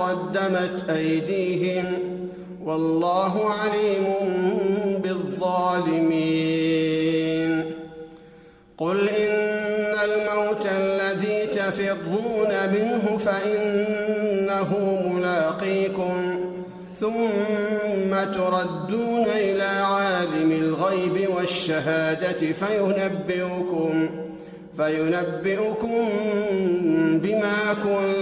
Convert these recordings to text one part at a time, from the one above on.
قدمت أيديهم والله عليم بالظالمين. قل إن الموت الذي تفرون منه فإنه ملاقيكم ثم تردون إلى عالم الغيب والشهادة فينبئكم فينبئكم بما كنتم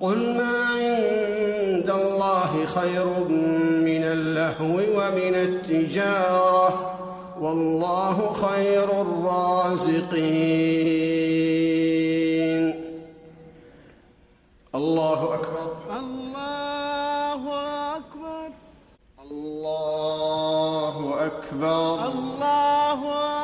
قل ما عند الله خير من اللهو ومن التجارة والله خير الرازقين. الله أكبر. الله أكبر. الله أكبر. الله أكبر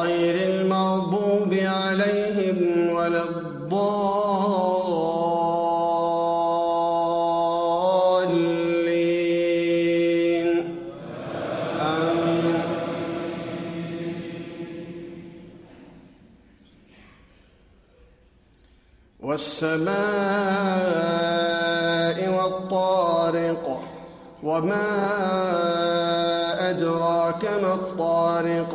غير المغضوب عليهم ولا الضالين. آمين. والسماء والطارق وما أدراك ما الطارق.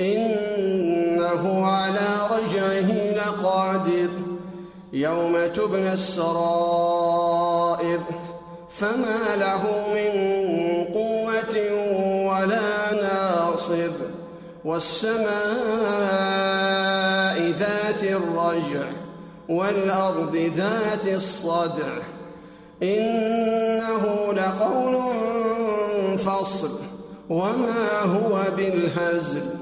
إنه على رجعه لقادر يوم تبنى السرائر فما له من قوة ولا ناصر والسماء ذات الرجع والأرض ذات الصدع إنه لقول فصل وما هو بالهزل